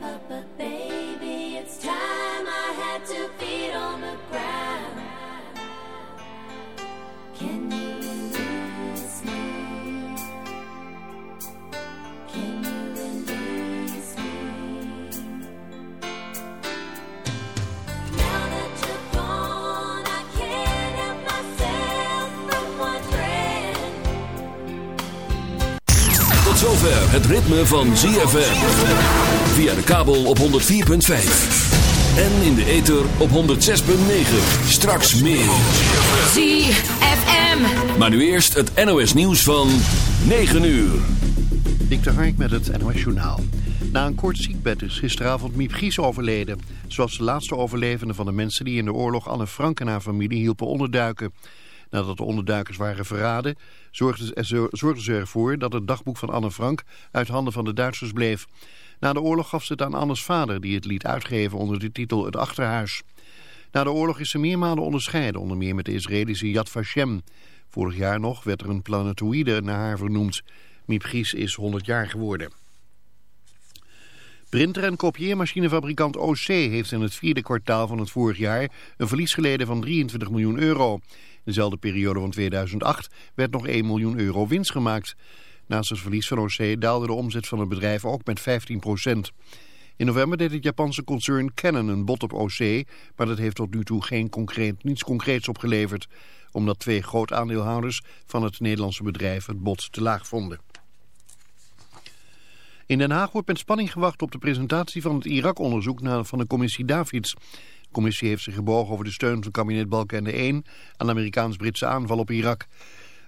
het ritme van ZFM. Via de kabel op 104.5. En in de ether op 106.9. Straks meer. ZFM. Maar nu eerst het NOS nieuws van 9 uur. Dikter Hark met het NOS Journaal. Na een kort ziekbed is gisteravond Miep Gies overleden. Zoals de laatste overlevende van de mensen die in de oorlog Anne Frank en haar familie hielpen onderduiken. Nadat de onderduikers waren verraden, zorgden ze ervoor dat het dagboek van Anne Frank uit handen van de Duitsers bleef. Na de oorlog gaf ze het aan Annes vader, die het liet uitgeven onder de titel Het Achterhuis. Na de oorlog is ze meermalen onderscheiden, onder meer met de Israëlische Yad Vashem. Vorig jaar nog werd er een planetoïde naar haar vernoemd. Miep Gies is 100 jaar geworden. Printer- en kopieermachinefabrikant OC heeft in het vierde kwartaal van het vorig jaar een verlies geleden van 23 miljoen euro dezelfde periode van 2008 werd nog 1 miljoen euro winst gemaakt. Naast het verlies van OC daalde de omzet van het bedrijf ook met 15 procent. In november deed het Japanse concern Canon een bod op OC, maar dat heeft tot nu toe geen concreet, niets concreets opgeleverd, omdat twee groot aandeelhouders van het Nederlandse bedrijf het bod te laag vonden. In Den Haag wordt met spanning gewacht op de presentatie van het Irak-onderzoek van de commissie Davids. De commissie heeft zich gebogen over de steun van kabinet Balkenende 1 aan de Amerikaans-Britse aanval op Irak.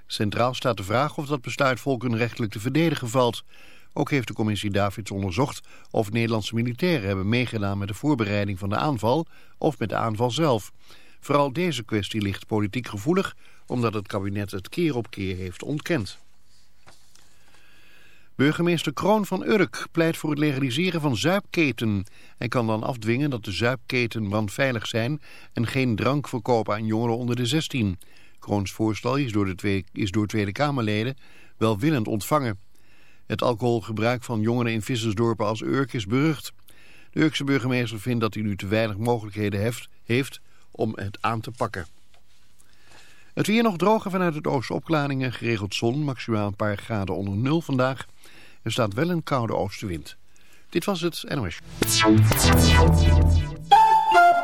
Centraal staat de vraag of dat besluit volkenrechtelijk te verdedigen valt. Ook heeft de commissie Davids onderzocht of Nederlandse militairen hebben meegedaan met de voorbereiding van de aanval of met de aanval zelf. Vooral deze kwestie ligt politiek gevoelig omdat het kabinet het keer op keer heeft ontkend. Burgemeester Kroon van Urk pleit voor het legaliseren van zuipketen. Hij kan dan afdwingen dat de zuipketen brandveilig zijn en geen drank verkopen aan jongeren onder de 16. Kroons voorstel is door, de twee, is door Tweede Kamerleden welwillend ontvangen. Het alcoholgebruik van jongeren in vissersdorpen als Urk is berucht. De Urkse burgemeester vindt dat hij nu te weinig mogelijkheden heeft, heeft om het aan te pakken. Het weer nog droger vanuit het oosten opklaringen, geregeld zon, maximaal een paar graden onder nul vandaag... Er staat wel een koude oostenwind. Dit was het NOS.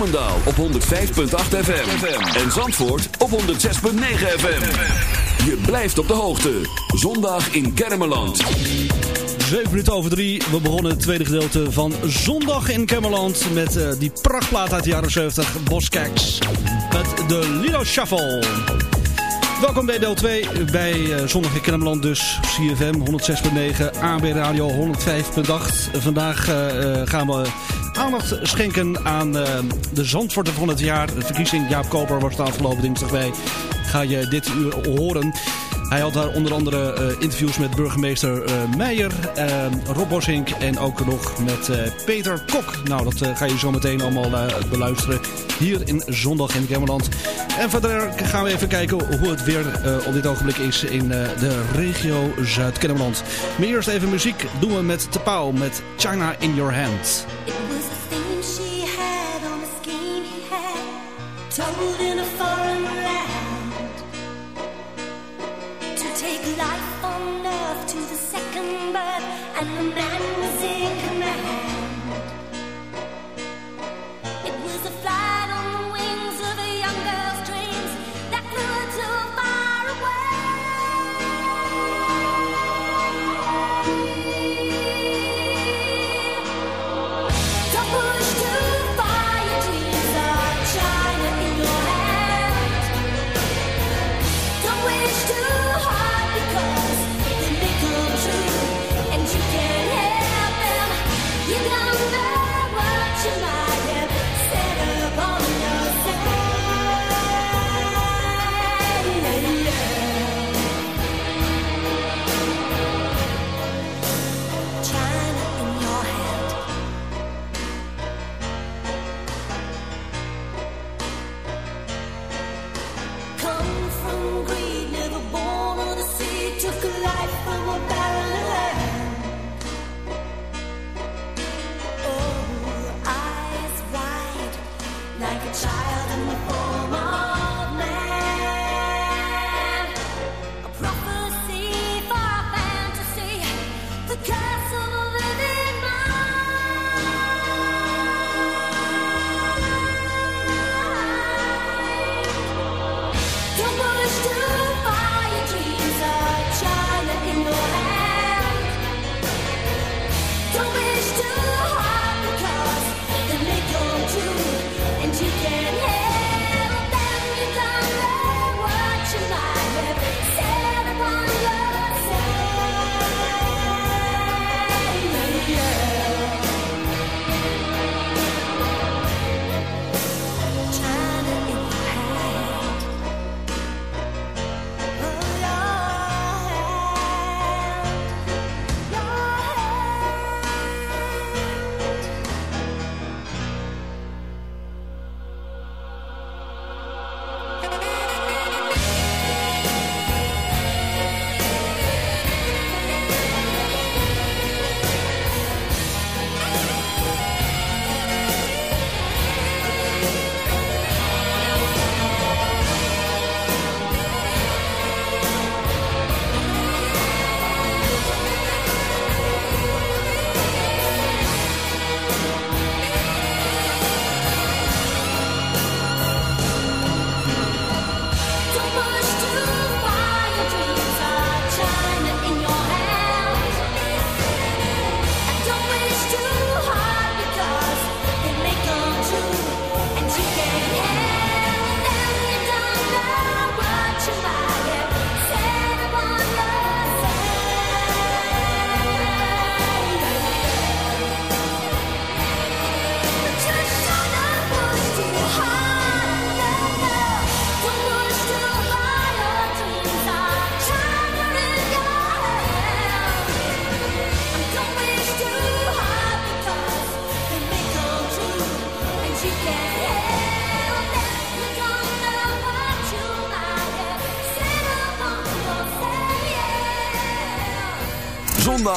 Bloemendaal op 105.8 FM. En Zandvoort op 106.9 FM. Je blijft op de hoogte. Zondag in Kermeland. 7 minuten over 3. We begonnen het tweede gedeelte van Zondag in Kemmerland. Met uh, die prachtplaat uit de jaren 70, Boskeks. Met de Lido Shuffle. Welkom bij deel 2 bij uh, Zondag in Kennemerland dus. CFM 106.9, AB Radio 105.8. Vandaag uh, gaan we aandacht schenken aan uh, de Zandvoorten van het jaar. De verkiezing Jaap Koper was de afgelopen dinsdag bij. Ga je dit uur horen. Hij had daar onder andere uh, interviews met burgemeester uh, Meijer, Rob Bossink en ook nog met Peter Kok. Nou, dat ga je zo meteen allemaal beluisteren hier in Zondag in Kemmerland. En verder gaan we even kijken hoe het weer op dit ogenblik is in de regio Zuid-Kennemerland. Maar eerst even muziek doen we met Te Pauw met China in Your Hand. Told in a foreign land. To take life on earth to the second birth, and the man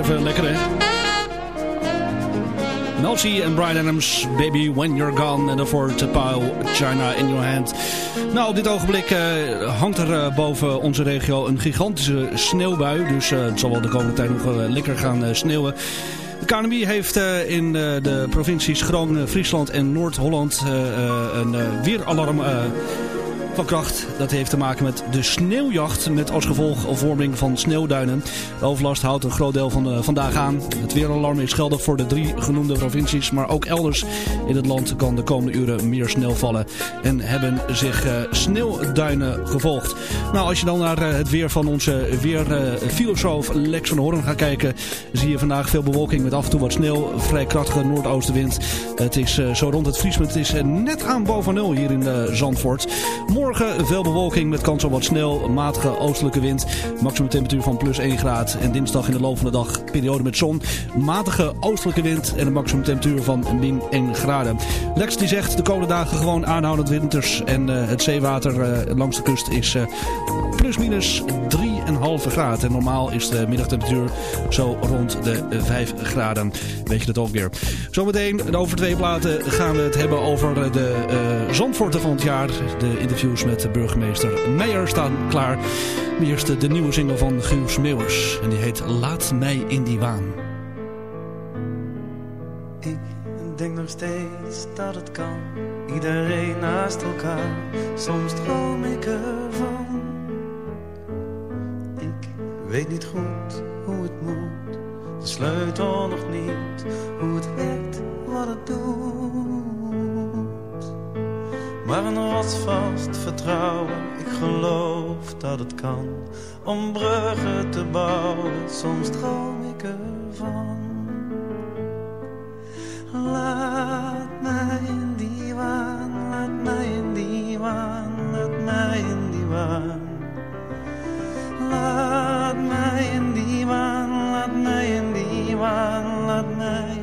Even lekker, hè? Mel C en Brian Adams, Baby When You're Gone. En daarvoor To Pile China in Your Hand. Nou, op dit ogenblik eh, hangt er eh, boven onze regio een gigantische sneeuwbui. Dus eh, het zal wel de komende tijd nog lekker gaan sneeuwen. De KNMI heeft in de provincies Groningen, Friesland en Noord-Holland een weeralarm van kracht. Dat heeft te maken met de sneeuwjacht met als gevolg vorming van sneeuwduinen. De overlast houdt een groot deel van vandaag aan. Het weeralarm is geldig voor de drie genoemde provincies. Maar ook elders in het land kan de komende uren meer sneeuw vallen. En hebben zich eh, sneeuwduinen gevolgd. Nou, als je dan naar eh, het weer van onze weerfilosoof Lex van Hoorn gaat kijken... zie je vandaag veel bewolking met af en toe wat sneeuw. Vrij krachtige noordoostenwind. Het is eh, zo rond het vriespunt. Het is eh, net aan boven nul hier in eh, Zandvoort. Morgen veel bewolking met kans op wat sneeuw, matige oostelijke wind. Maximum temperatuur van plus 1 graad. En dinsdag in de loop van de dag periode met zon. Matige oostelijke wind en een maximum temperatuur van min 1 graden. Lex die zegt de komende dagen gewoon aanhoudend winters. En eh, het zeewater eh, langs de kust is eh, plus minus 3,5 graden. En normaal is de middagtemperatuur zo rond de 5 graden. Weet je dat ook weer. Zometeen over twee platen gaan we het hebben over de Zandvoorten van het jaar. De interviews met de burgemeester Meijer staan klaar. Maar Eerst de nieuwe single van Guus Meeuwers. En die heet Laat mij in die waan. Ik denk nog steeds dat het kan. Iedereen naast elkaar. Soms droom ik ervan. Ik weet niet goed hoe het moet. De sleutel nog niet. Hoe het werkt, wat het doet. Maar een rotsvast vertrouwen. Ik geloof dat het kan. Om bruggen te bouwen. Soms droom ik ervan. Laat mij in die waan, laat mij in die waan, laat mij in die waan. Laat mij in die waan, laat mij in die waan, laat mij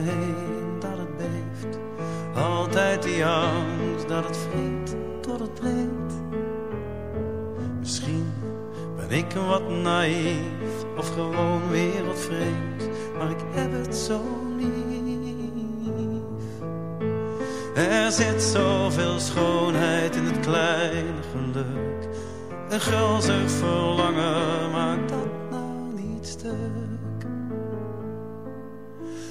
heen dat het beeft, altijd die angst dat het vreemd tot het breekt. Misschien ben ik wat naïef of gewoon wereldvreemd, maar ik heb het zo lief. Er zit zoveel schoonheid in het kleine geluk. Een gulzig verlangen maakt dat nou niet stuk.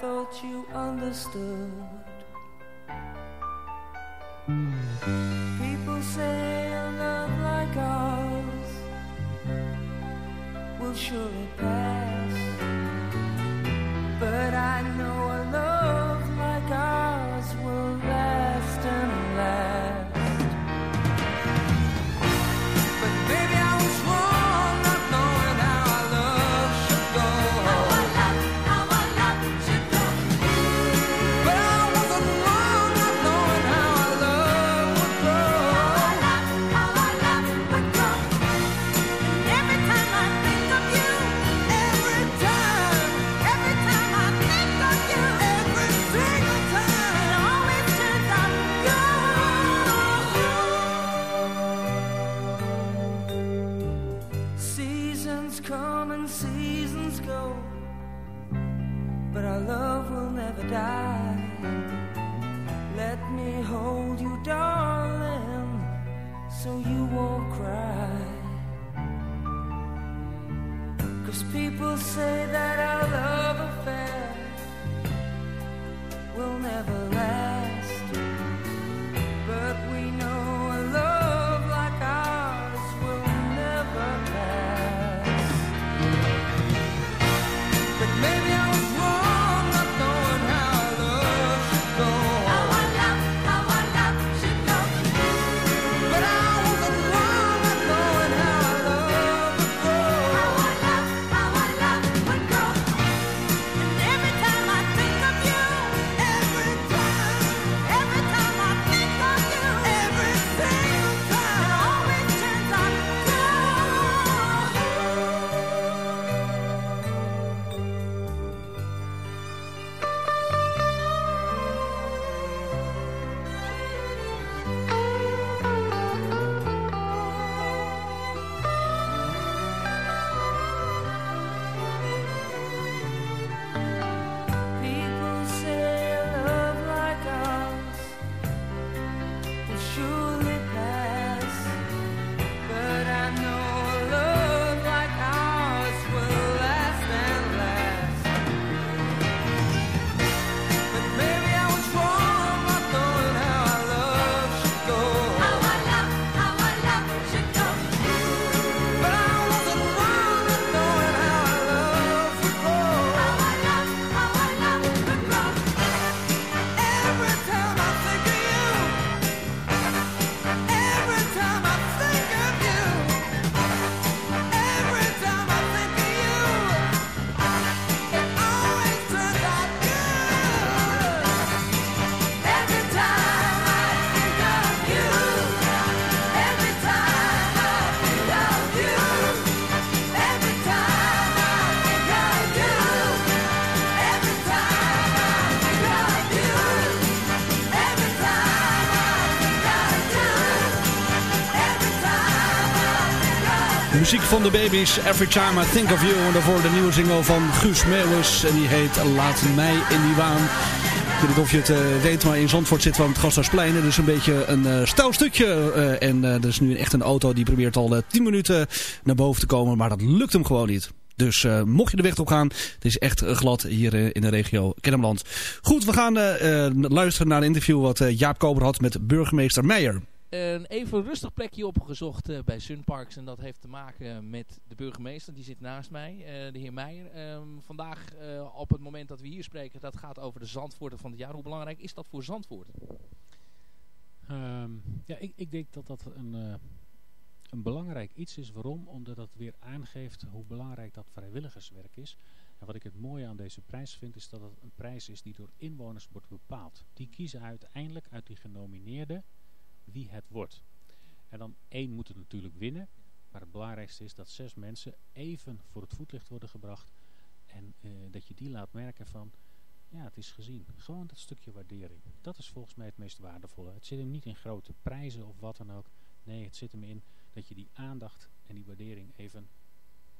thought you understood. People say a love like ours will surely pass. Muziek van de baby's, Every Time I Think of You. En daarvoor de nieuwe single van Guus Meeuwis. En die heet Laat mij in die waan. Ik weet niet of je het eh, weet, maar in Zandvoort we aan het Gasthuisplein. Dus een beetje een eh stijl stukje. eh, en eh, er is nu echt een auto die probeert al eh, 10 minuten naar boven te komen. Maar dat lukt hem gewoon niet. Dus eh, mocht je de weg op gaan, het is echt eh, glad hier eh, in de regio Kennemerland. Goed, we gaan eh, eh, luisteren naar een interview wat eh, Jaap Kober had met burgemeester Meijer. Een even rustig plekje opgezocht eh, bij Sunparks. En dat heeft te maken met de burgemeester. Die zit naast mij, eh, de heer Meijer. Ehm, vandaag, eh, op het moment dat we hier spreken, dat gaat over de Zandvoorten van het jaar. Hoe belangrijk is dat voor Zandvoort? Ehm, ja, ik, ik denk dat dat een, een belangrijk iets is. Waarom? Omdat dat weer aangeeft hoe belangrijk dat vrijwilligerswerk is. En wat ik het mooie aan deze prijs vind, is dat het een prijs is die door inwoners wordt bepaald. Die kiezen uiteindelijk uit die genomineerden wie het wordt. En dan één moet het natuurlijk winnen. Maar het belangrijkste is dat zes mensen even voor het voetlicht worden gebracht. En eh, dat je die laat merken van, ja, het is gezien. Gewoon dat stukje waardering. Dat is volgens mij het meest waardevolle. Het zit hem niet in grote prijzen of wat dan ook. Nee, het zit hem in dat je die aandacht en die waardering even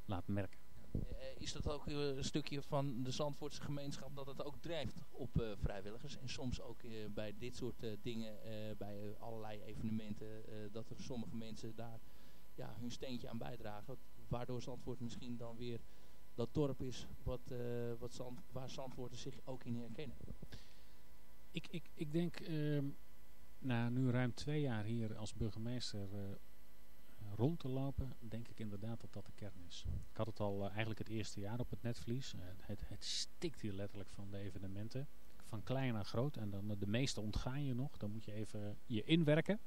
laat merken. Eh, is dat ook eh, een stukje van de Zandvoortse gemeenschap dat het ook drijft op eh, vrijwilligers? En soms ook bij dit soort dingen, bij allerlei evenementen, dat er sommige mensen daar ja, hun steentje aan bijdragen. Waardoor Zandvoort misschien dan weer dat dorp is wat, wat Zand, waar Zandvoorters zich ook in herkennen. Ik, ik, ik denk, ehm, na nu ruim twee jaar hier als burgemeester rond te lopen, denk ik inderdaad dat dat de kern is. Ik had het al eh, eigenlijk het eerste jaar op het netvlies. Eh, het, het stikt hier letterlijk van de evenementen. Van klein naar groot. En dan eh, de meeste ontgaan je nog. Dan moet je even je inwerken.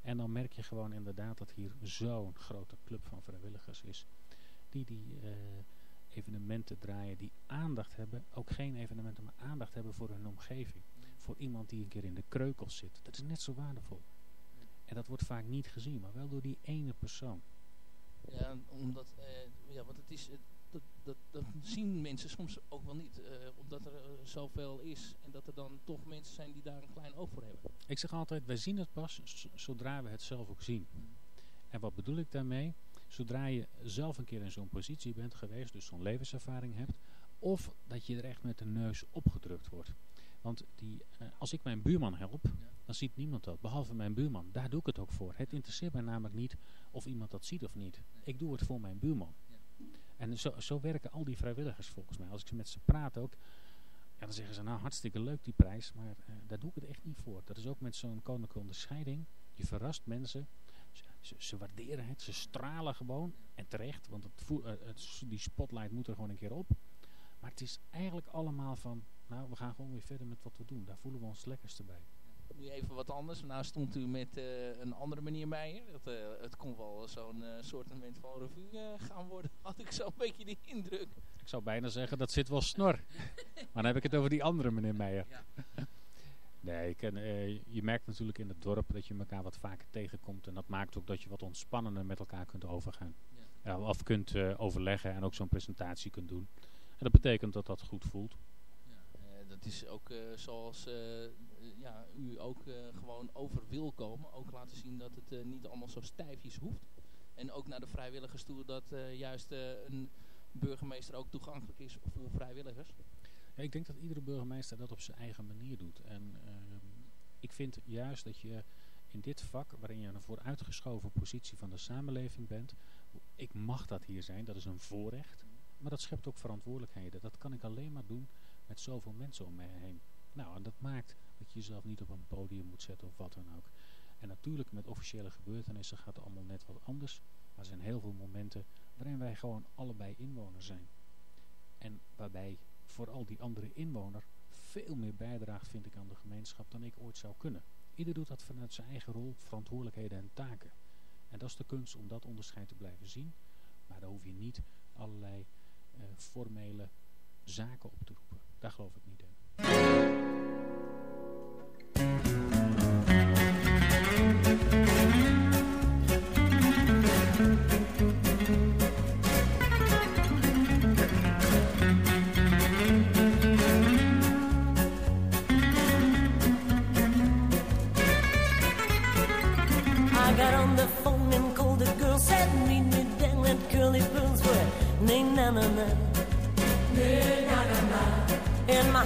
En dan merk je gewoon inderdaad dat hier zo'n grote club van vrijwilligers is. Die die evenementen draaien, die aandacht hebben. Ook geen evenementen, maar aandacht hebben voor hun omgeving. Voor iemand die een keer in de kreukels zit. Dat is net zo waardevol. En dat wordt vaak niet gezien, maar wel door die ene persoon. Ja, omdat, eh, ja want het is, dat, dat, dat zien mensen soms ook wel niet. eh, omdat er eh, zoveel is en dat er dan toch mensen zijn die daar een klein oog voor hebben. Ik zeg altijd, wij zien het pas zodra we het zelf ook zien. En wat bedoel ik daarmee? Zodra je zelf een keer in zo'n positie bent geweest, dus zo'n levenservaring hebt, of dat je er echt met de neus opgedrukt wordt. Want die, eh, als ik mijn buurman help, dan ziet niemand dat, behalve mijn buurman. Daar doe ik het ook voor. Het interesseert mij namelijk niet of iemand dat ziet of niet. Ik doe het voor mijn buurman. En zo, zo werken al die vrijwilligers volgens mij. Als ik met ze praat ook, ja, dan zeggen ze nou hartstikke leuk die prijs, maar eh, daar doe ik het echt niet voor. Dat is ook met zo'n koninklijke onderscheiding. Je verrast mensen. Ze, waarderen het, ze stralen gewoon. En terecht, want het, eh, die spotlight moet er gewoon een keer op. Maar het is eigenlijk allemaal van, nou we gaan gewoon weer verder met wat we doen. Daar voelen we ons lekkerste bij. Nu even wat anders. Nou stond u met eh, een andere meneer Meijer. Dat, eh, het kon wel zo'n eh soort van revue gaan worden. Had ik zo'n beetje die indruk. Ik zou bijna zeggen, dat zit wel snor. maar dan heb ik het over die andere meneer Meijer. Nee, ik ken, eh, je merkt natuurlijk in het dorp dat je elkaar wat vaker tegenkomt. En dat maakt ook dat je wat ontspannender met elkaar kunt overgaan. Ja, of kunt overleggen en ook zo'n presentatie kunt doen. En dat betekent dat dat goed voelt. Dat is ook eh, zoals eh, ja, u ook eh, gewoon over wil komen. Ook laten zien dat het niet allemaal zo stijfjes hoeft. En ook naar de vrijwilligers toe dat juist een burgemeester ook toegankelijk is voor vrijwilligers. Ja, ik denk dat iedere burgemeester dat op zijn eigen manier doet. En ehm, ik vind juist dat je in dit vak, waarin je een vooruitgeschoven positie van de samenleving bent, ik mag dat hier zijn, dat is een voorrecht. Maar dat schept ook verantwoordelijkheden. Dat kan ik alleen maar doen met zoveel mensen om mij heen. Nou, en dat maakt dat je jezelf niet op een podium moet zetten of wat dan ook. En natuurlijk met officiële gebeurtenissen gaat het allemaal net wat anders. Maar er zijn heel veel momenten waarin wij gewoon allebei inwoner zijn. En waarbij vooral die andere inwoner veel meer bijdraagt, vind ik, aan de gemeenschap dan ik ooit zou kunnen. Ieder doet dat vanuit zijn eigen rol, verantwoordelijkheden en taken. En dat is de kunst om dat onderscheid te blijven zien. Maar daar hoef je niet allerlei eh, formele zaken op te roepen. Daar geloof ik niet in.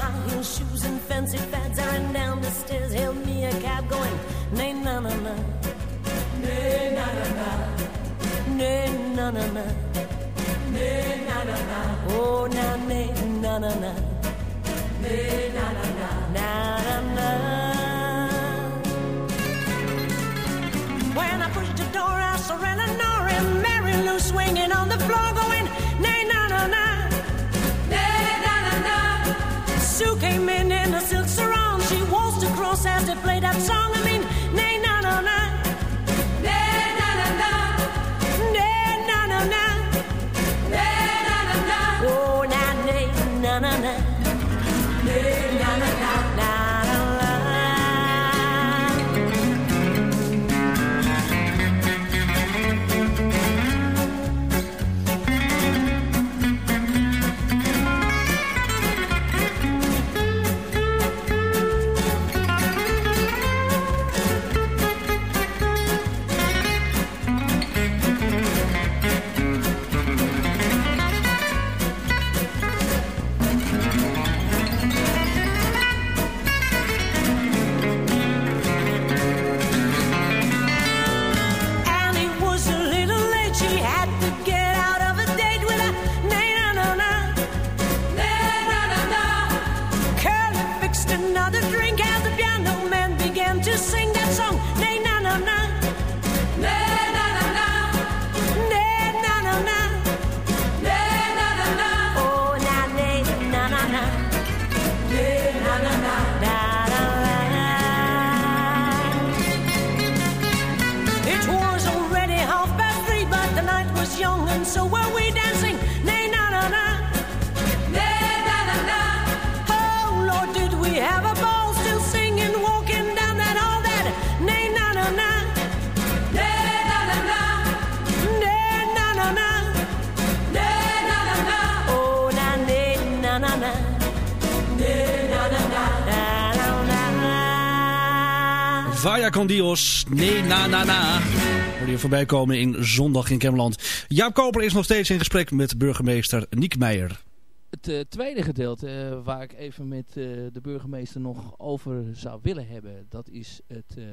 High heel shoes and fancy played that song. Dios, nee na na na. Hoorde je voorbij komen in Zondag in Kemmerland. Jaap Koper is nog steeds in gesprek met burgemeester Niek Meijer. Het eh, tweede gedeelte eh, waar ik even met eh, de burgemeester nog over zou willen hebben, dat is het eh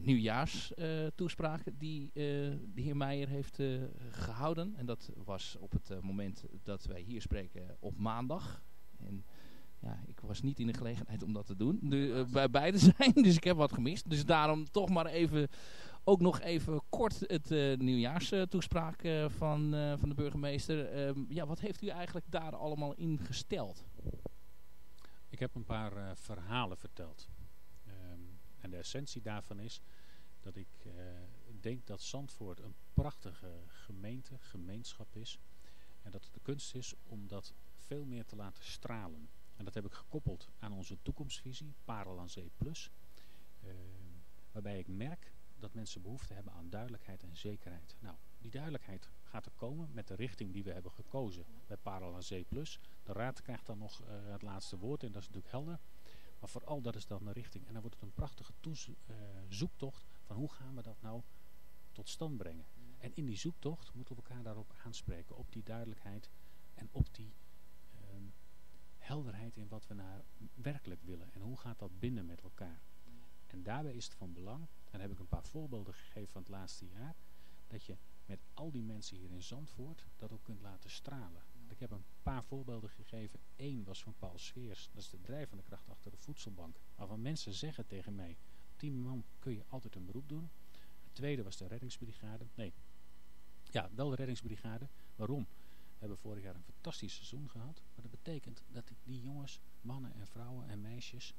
nieuwjaarstoespraak die de heer Meijer heeft eh, gehouden. En dat was op het moment dat wij hier spreken op maandag. En ja, ik was niet in de gelegenheid om dat te doen. De, eh, bij beide zijn, dus ik heb wat gemist. Dus daarom toch maar even, ook nog even kort het eh nieuwjaarstoespraak eh, van, van de burgemeester. Ehm, ja, wat heeft u eigenlijk daar allemaal in gesteld? Ik heb een paar verhalen verteld. Ehm, en de essentie daarvan is dat ik denk dat Zandvoort een prachtige gemeente, gemeenschap is. En dat het de kunst is om dat veel meer te laten stralen. En dat heb ik gekoppeld aan onze toekomstvisie, Parel aan Zee Plus. Ehm, waarbij ik merk dat mensen behoefte hebben aan duidelijkheid en zekerheid. Nou, die duidelijkheid gaat er komen met de richting die we hebben gekozen bij Parel aan Zee. De raad krijgt dan nog eh, het laatste woord en dat is natuurlijk helder. Maar vooral dat is dan de richting. En dan wordt het een prachtige eh, zoektocht van hoe gaan we dat nou tot stand brengen. En in die zoektocht moeten we elkaar daarop aanspreken. Op die duidelijkheid en op die helderheid in wat we nou werkelijk willen. En hoe gaat dat binnen met elkaar. En daarbij is het van belang, en heb ik een paar voorbeelden gegeven van het laatste jaar, dat je met al die mensen hier in Zandvoort dat ook kunt laten stralen. Ik heb een paar voorbeelden gegeven. Eén was van Paul Sfeers, dat is de drijvende kracht achter de voedselbank. Waarvan mensen zeggen tegen mij, op die man kun je altijd een beroep doen. Het tweede was de reddingsbrigade. Nee, ja, wel de reddingsbrigade. Waarom? Hebben vorig jaar een fantastisch seizoen gehad. Maar dat betekent dat die- jongens, mannen en vrouwen en meisjes,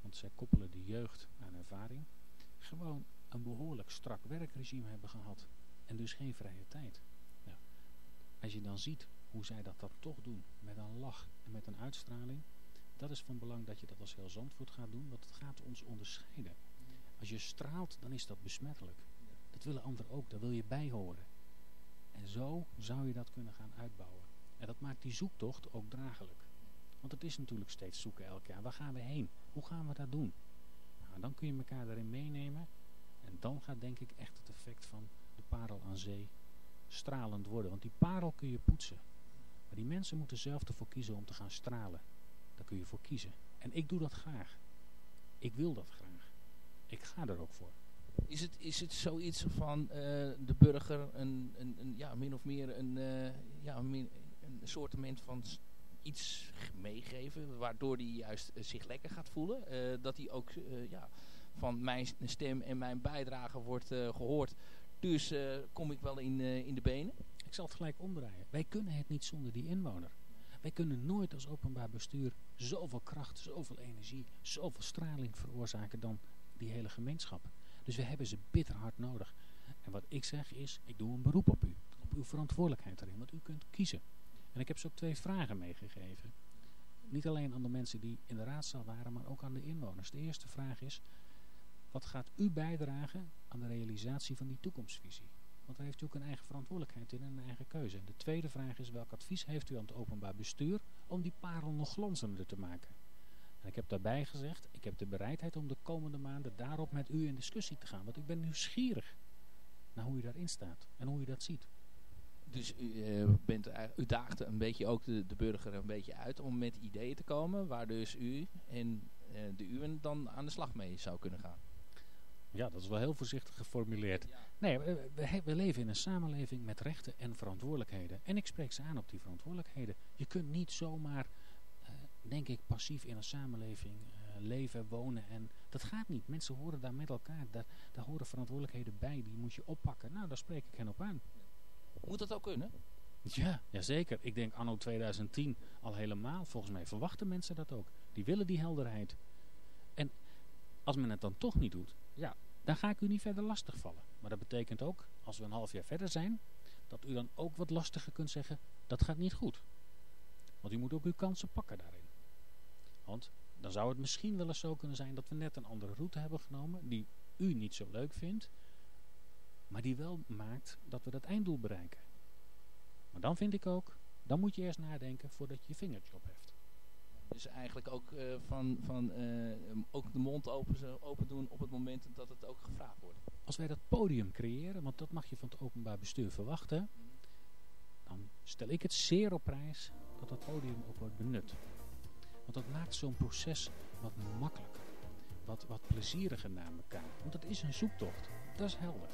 want zij koppelen de jeugd aan ervaring, gewoon een behoorlijk strak werkregime hebben gehad. En dus geen vrije tijd. Als je dan ziet hoe zij dat dan toch doen, met een lach en met een uitstraling, dat is van belang dat je dat als heel Zandvoort gaat doen, want het gaat ons onderscheiden. Als je straalt, dan is dat besmettelijk. Dat willen anderen ook, daar wil je bij horen. En zo zou je dat kunnen gaan uitbouwen. En dat maakt die zoektocht ook draaglijk. Want het is natuurlijk steeds zoeken elk jaar. Waar gaan we heen? Hoe gaan we dat doen? Nou, dan kun je elkaar daarin meenemen. En dan gaat denk ik echt het effect van de parel aan zee stralend worden. Want die parel kun je poetsen. Maar die mensen moeten zelf ervoor kiezen om te gaan stralen. Daar kun je voor kiezen. En ik doe dat graag. Ik wil dat graag. Ik ga er ook voor. Is het, is het zoiets van eh, de burger een, een, een, ja, min of meer een, eh ja, een, soortement van iets meegeven, waardoor hij juist eh, zich lekker gaat voelen? Dat hij ook ja, van mijn stem en mijn bijdrage wordt eh, gehoord. Dus kom ik wel in, in de benen? Ik zal het gelijk omdraaien. Wij kunnen het niet zonder die inwoner. Wij kunnen nooit als openbaar bestuur zoveel kracht, zoveel energie, zoveel straling veroorzaken dan die hele gemeenschap. Dus we hebben ze bitter hard nodig. En wat ik zeg is, ik doe een beroep op u. Op uw verantwoordelijkheid erin, want u kunt kiezen. En ik heb ze ook twee vragen meegegeven. Niet alleen aan de mensen die in de raadzaal waren, maar ook aan de inwoners. De eerste vraag is, wat gaat u bijdragen aan de realisatie van die toekomstvisie? Want daar heeft u ook een eigen verantwoordelijkheid in en een eigen keuze. En de tweede vraag is, welk advies heeft u aan het openbaar bestuur om die parel nog glanzender te maken? En ik heb daarbij gezegd, ik heb de bereidheid om de komende maanden daarop met u in discussie te gaan. Want ik ben nieuwsgierig naar hoe u daarin staat en hoe u dat ziet. Dus u, eh, bent, er- u daagt een beetje ook de, de burger een beetje uit om met ideeën te komen, waar dus u en eh, de uwen dan aan de slag mee zou kunnen gaan. Ja, dat is wel heel voorzichtig geformuleerd. Nee, we, we, we leven in een samenleving met rechten en verantwoordelijkheden. En ik spreek ze aan op die verantwoordelijkheden. Je kunt niet zomaar, eh, denk ik, passief in een samenleving eh, leven, wonen. En dat gaat niet. Mensen horen daar met elkaar. Daar, daar horen verantwoordelijkheden bij. Die moet je oppakken. Nou, daar spreek ik hen op aan. Moet dat ook kunnen? Ja, jazeker. Ik denk anno 2010 al helemaal. Volgens mij verwachten mensen dat ook. Die willen die helderheid. En als men het dan toch niet doet, ja, dan ga ik u niet verder lastigvallen. Maar dat betekent ook, als we een half jaar verder zijn, dat u dan ook wat lastiger kunt zeggen, dat gaat niet goed. Want u moet ook uw kansen pakken daarin. Want dan zou het misschien wel eens zo kunnen zijn dat we net een andere route hebben genomen, die u niet zo leuk vindt, maar die wel maakt dat we dat einddoel bereiken. Maar dan vind ik ook, dan moet je eerst nadenken voordat je je vingertje op heft. Dus eigenlijk ook, eh, van, van, eh, ook de mond open, open doen op het moment dat het ook gevraagd wordt. Als wij dat podium creëren, want dat mag je van het openbaar bestuur verwachten, dan stel ik het zeer op prijs dat dat podium ook wordt benut. Want dat maakt zo'n proces wat makkelijker, wat, wat plezieriger naar elkaar. Want het is een zoektocht, dat is helder.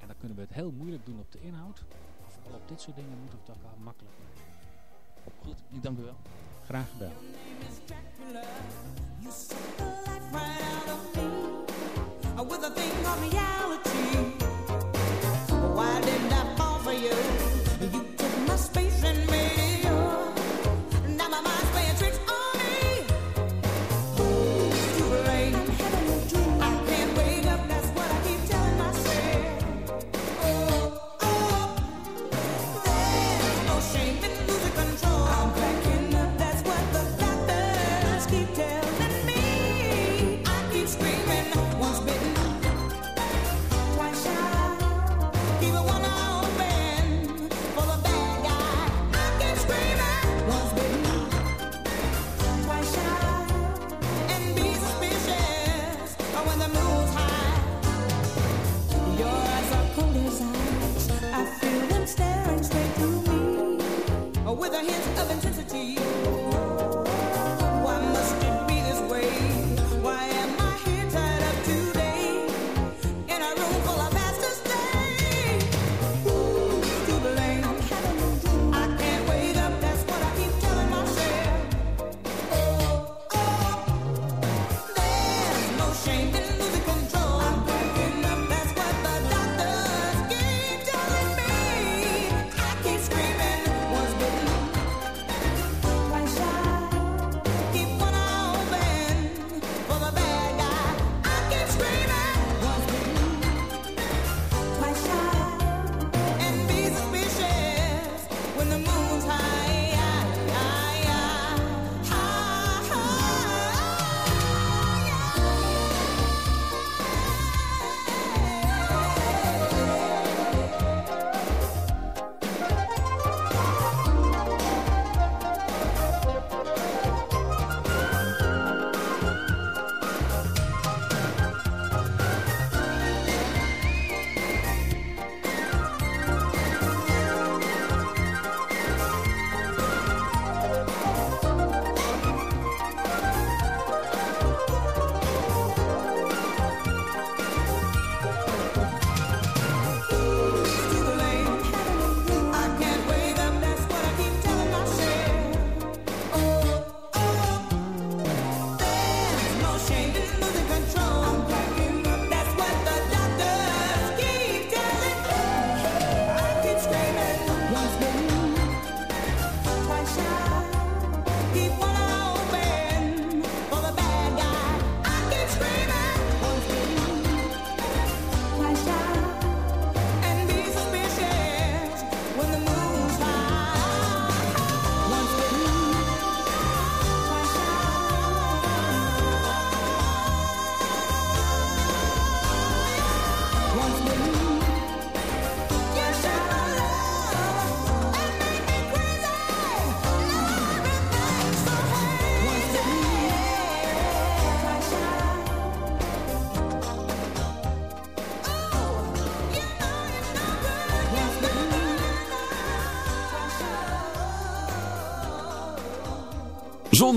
En dan kunnen we het heel moeilijk doen op de inhoud, maar vooral op dit soort dingen moeten we het elkaar makkelijk maken. Goed, ik dank u wel. Graag gedaan. You suck the life right out of me with a thing called reality. Why didn't I fall for you? You took my space and made it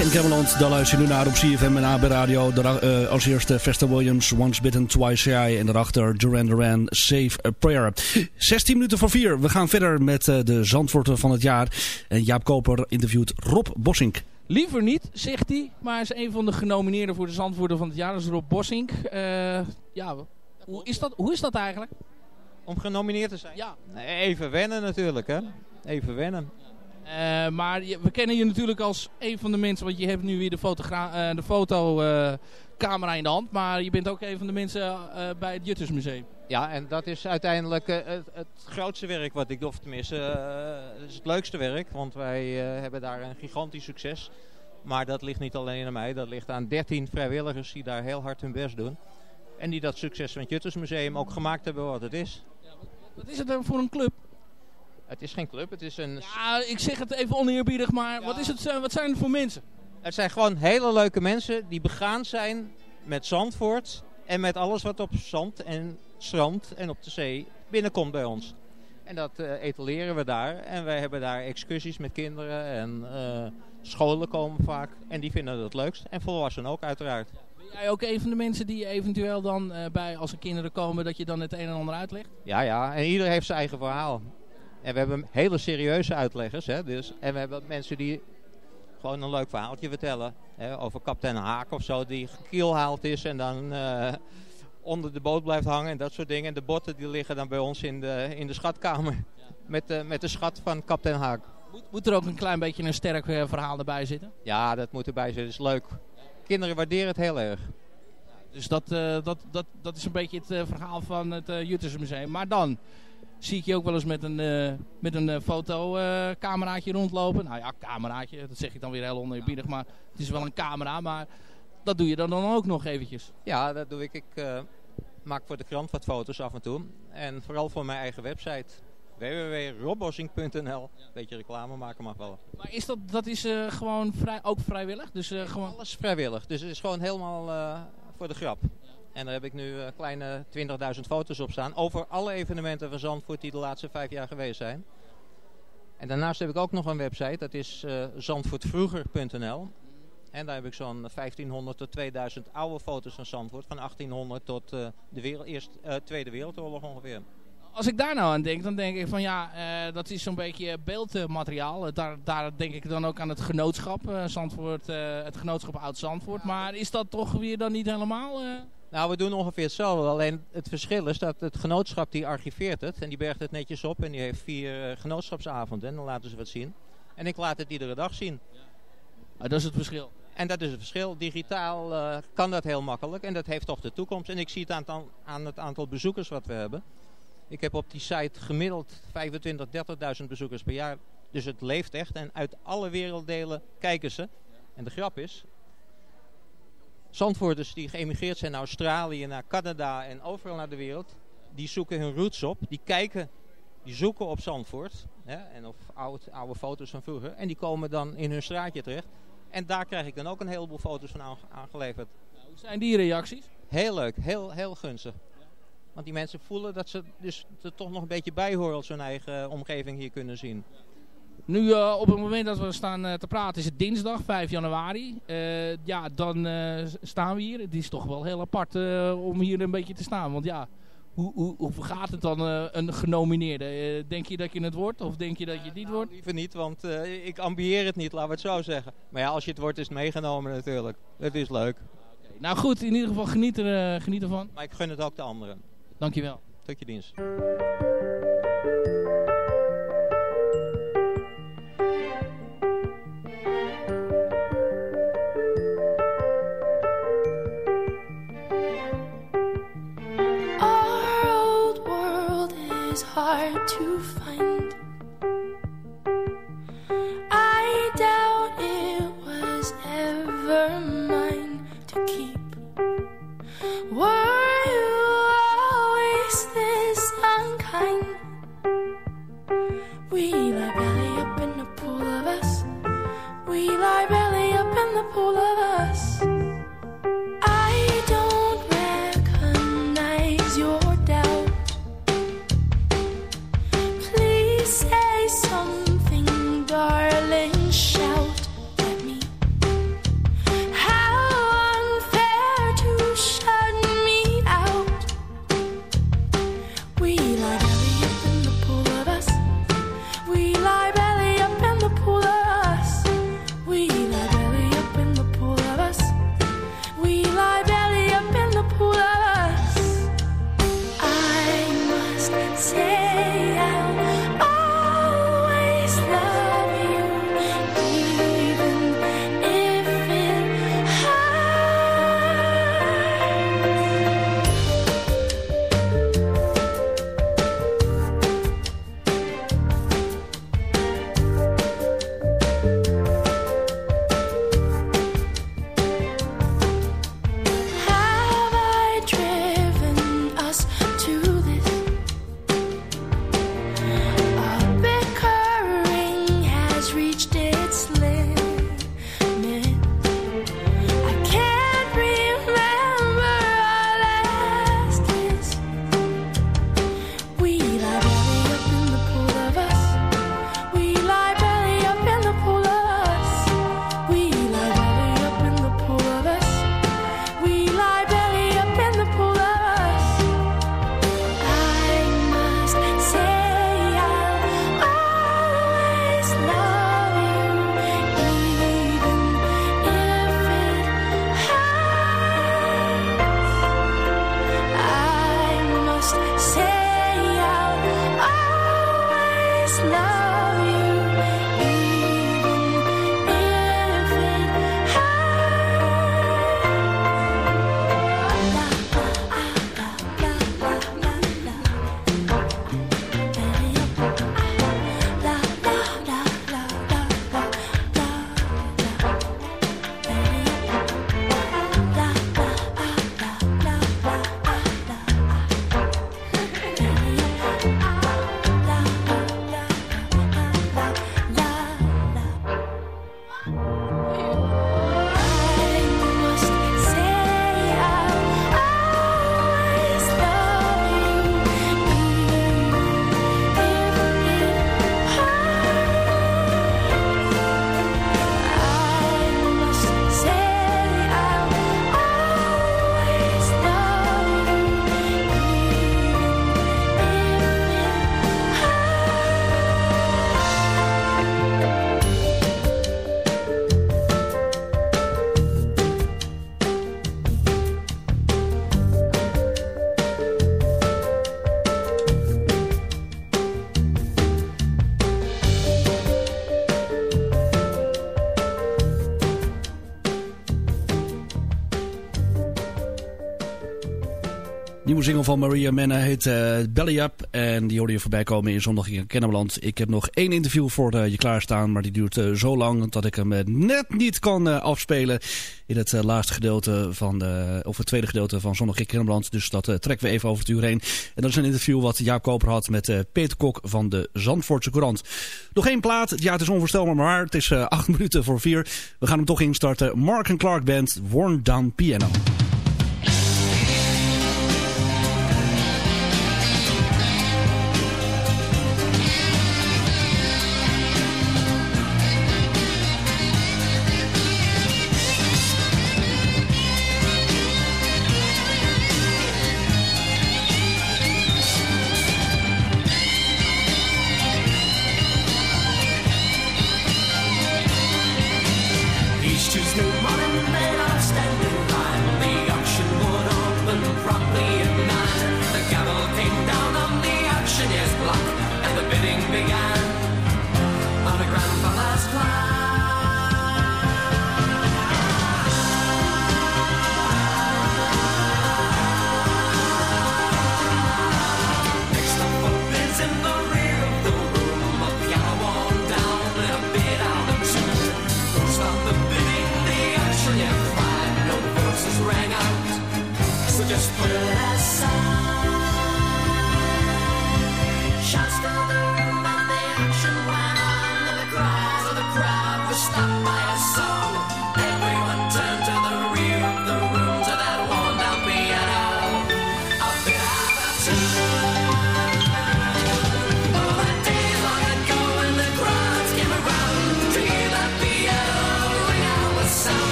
In Cameland. Daar luister je nu naar op CFM en AB Radio. Daar, eh, als eerste Vesta Williams, Once Bitten, Twice Shy. En daarachter Duran Duran, Save a Prayer. 16 minuten voor 4. We gaan verder met eh, de Zandvoorten van het jaar. En Jaap Koper interviewt Rob Bossink. Liever niet, zegt hij. Maar is een van de genomineerden voor de Zandvoerder van het jaar. Dat is Rob Bossink. Eh, ja, hoe is, dat, hoe is dat eigenlijk? Om genomineerd te zijn? Ja. Even wennen natuurlijk, hè. Even wennen. Eh, maar je- we kennen je natuurlijk als een van de mensen, want je hebt nu weer de, fotogra- eh, de fotocamera in de hand. Maar je bent ook een van de mensen eh, bij het Juttersmuseum. Ja, en dat is uiteindelijk eh, het, het grootste werk wat ik doe. Of tenminste, eh, het is het leukste werk. Want wij eh, hebben daar een gigantisch succes. Maar dat ligt niet alleen aan mij. Dat ligt aan 13 vrijwilligers die daar heel hard hun best doen. En die dat succes van het Juttersmuseum ook gemaakt hebben wat het is. Wat is het dan voor een club? Het is geen club, het is een... Ja, ik zeg het even oneerbiedig, maar wat, is het, eh, wat zijn het voor mensen? Het zijn gewoon hele leuke mensen die begaan zijn met Zandvoort en met alles wat op zand en strand en op de zee binnenkomt bij ons. En dat eh, etaleren we daar. En wij hebben daar excursies met kinderen en eh, scholen komen vaak. En die vinden dat het leukst. En volwassenen ook uiteraard. Ben jij ook een van de mensen die eventueel dan bij, als er kinderen komen, dat je dan het een en ander uitlegt? Ja, ja. En ieder heeft zijn eigen verhaal. En we hebben hele serieuze uitleggers. Hè, dus, en we hebben mensen die gewoon een leuk verhaaltje vertellen. Hè, over kapitein Haak of zo, die gekielhaald is en dan eh, onder de boot blijft hangen en dat soort dingen. En de botten die liggen dan bij ons in de, in de schatkamer. Met, de, met de schat van kapitein Haak. Moet, moet er ook een klein beetje een sterk eh, verhaal erbij zitten? Ja, dat moet erbij zitten. is leuk. Kinderen waarderen het heel erg. Dus dat, eh, dat, dat, dat is een beetje het verhaal van het uh, Juttersmuseum. Maar dan zie ik je ook wel eens met een, eh, met een eh, fotocameraatje rondlopen. Nou ja, cameraatje, dat zeg ik dan weer heel oneerbiedig. Maar het is wel een camera, maar dat doe je dan, dan ook nog eventjes. Ja, dat doe ik. Ik eh, maak voor de krant wat foto's af en toe. En vooral voor mijn eigen website. www.robbossing.nl Beetje reclame maken mag wel. Maar is dat, dat is eh, gewoon vrij, ook vrijwillig? Dus, eh, gewoon... Alles vrijwillig. Dus het is gewoon helemaal eh, voor de grap. En daar heb ik nu eh, kleine 20.000 foto's op staan. Over alle evenementen van Zandvoort die de laatste vijf jaar geweest zijn. En daarnaast heb ik ook nog een website. Dat is eh zandvoortvroeger.nl. En daar heb ik zo'n 1500 tot 2000 oude foto's van Zandvoort. Van 1800 tot eh, de wereld, eerst, eh, Tweede Wereldoorlog ongeveer. Als ik daar nou aan denk, dan denk ik van ja, eh, dat is zo'n beetje beeldmateriaal. Daar, daar denk ik dan ook aan het genootschap, eh, Zandvoort, eh, het genootschap Oud Zandvoort. Maar is dat toch weer dan niet helemaal... Nou, we doen ongeveer hetzelfde. Alleen het verschil is dat het genootschap die archiveert het. En die bergt het netjes op. En die heeft vier eh, genootschapsavonden. En dan laten ze wat zien. En ik laat het iedere dag zien. Ah, dat is het verschil. En dat is het verschil. Digitaal eh, kan dat heel makkelijk. En dat heeft toch de toekomst. En ik zie het aan, het aan- aan het aantal bezoekers wat we hebben. Ik heb op die site gemiddeld 25, 30.000 bezoekers per jaar. Dus het leeft echt. En uit alle werelddelen kijken ze. En de grap is, Zandvoorters die geëmigreerd zijn naar Australië, naar Canada en overal naar de wereld, die zoeken hun roots op. Die kijken, die zoeken op Zandvoort. Hè, en of oud, oude foto's van vroeger. En die komen dan in hun straatje terecht. En daar krijg ik dan ook een heleboel foto's van aange- aangeleverd. Hoe zijn die reacties? Heel leuk, heel, heel gunstig. Want die mensen voelen dat ze dus er toch nog een beetje bij horen als hun eigen omgeving hier kunnen zien. Nu eh, op het moment dat we staan eh, te praten is het dinsdag 5 januari. Eh, ja, dan staan we hier. Het is toch wel heel apart om hier een beetje te staan. Want ja, hoe, hoe, hoe vergaat het dan een genomineerde? Denk je dat je het wordt of denk je dat je het niet wordt? Liever niet, want ik ambieer het niet, laten we het zo zeggen. Maar ja, als je het wordt is het meegenomen natuurlijk. Het is leuk. Nou goed, in ieder geval geniet, er, geniet ervan. Maar ik gun het ook de anderen. Dankjewel. Tot je dienst. Is hard to find. single van Maria Mena heet eh, Belly Up. En die hoorde je voorbij komen in zondag in Kennemerland. Ik heb nog één interview voor eh, je klaarstaan. Maar die duurt eh, zo lang dat ik hem net niet kan afspelen. In het laatste gedeelte van, of het tweede gedeelte van zondag in Kennemerland. Dus dat trekken we even over het uur heen. En dat is een interview wat Jaap Koper had met Peter Kok van de Zandvoortse Courant. Nog één plaat. Ja, het is onvoorstelbaar maar. Het is acht minuten voor vier. We gaan hem toch instarten. Mark and Clark Band, Worn Down Piano.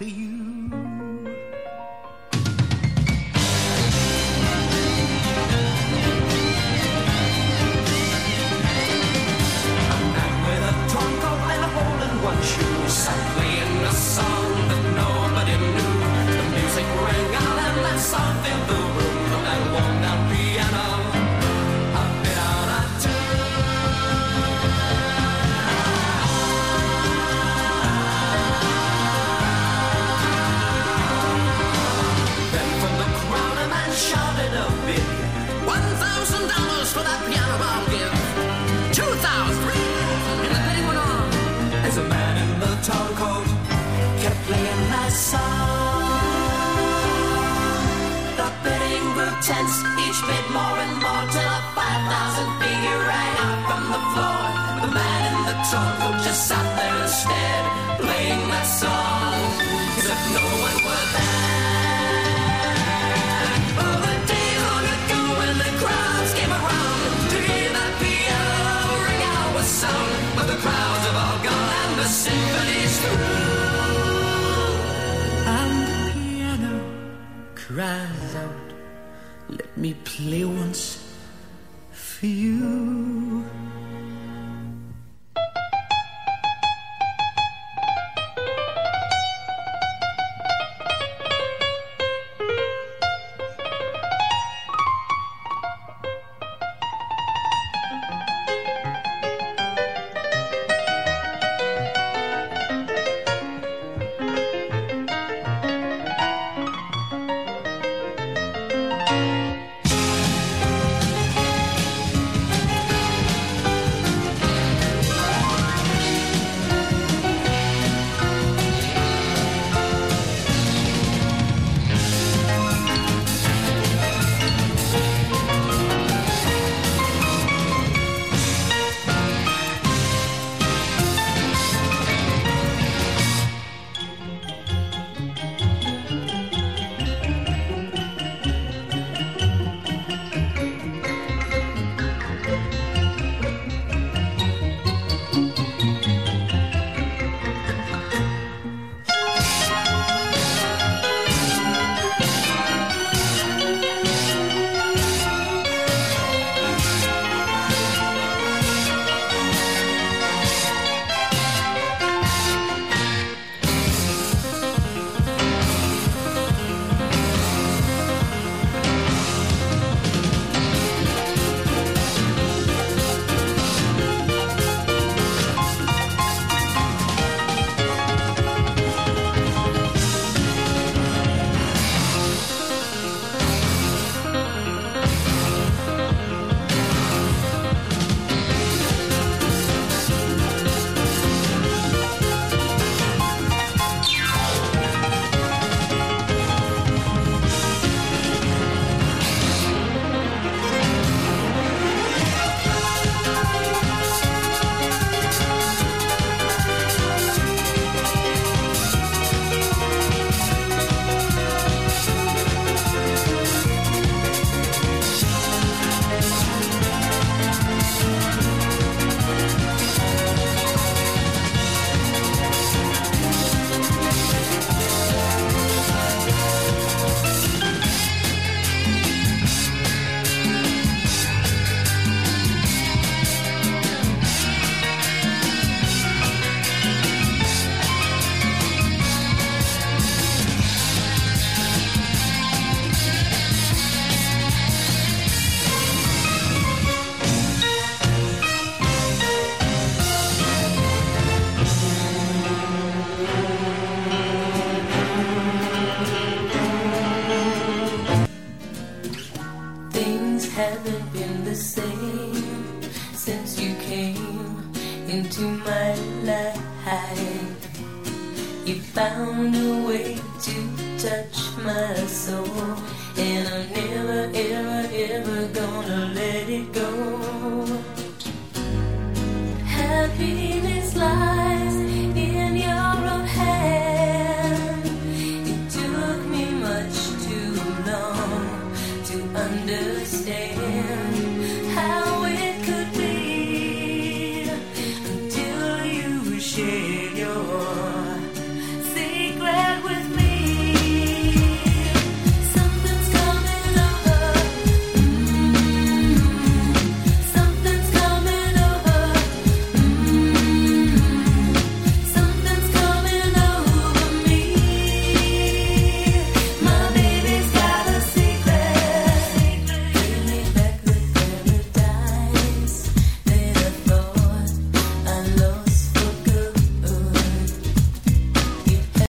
for you.